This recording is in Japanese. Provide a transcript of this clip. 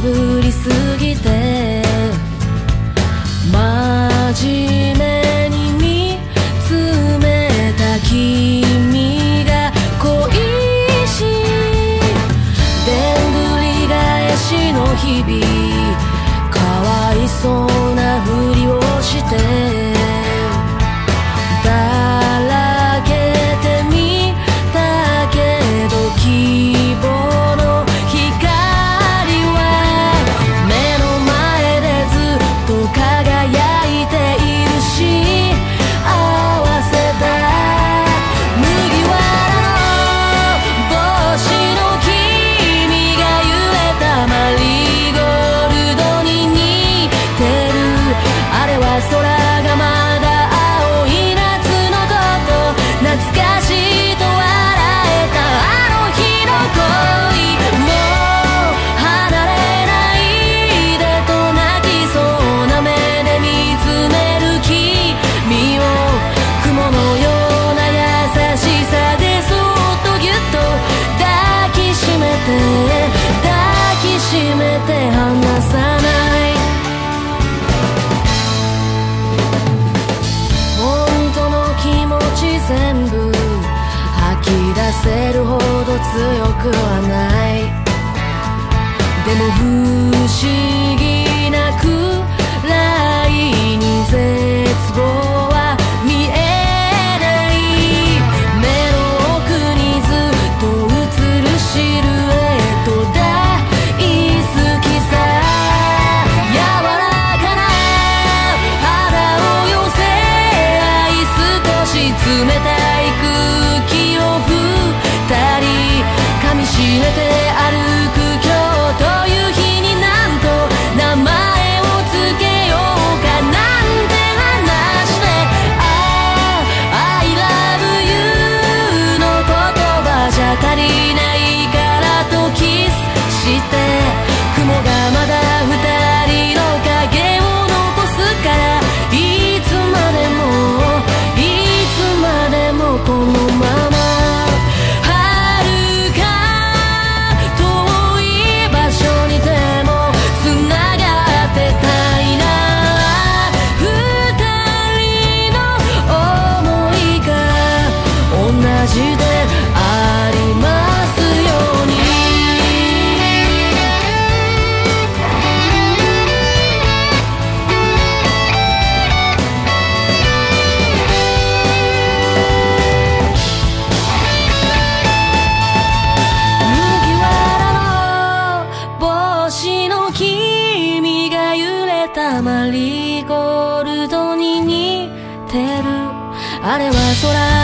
かりすぎて真面目に見つめた君が恋しい。でんぐり返しの日々かわいそうなふりをして強くはない。でも不思議あれは空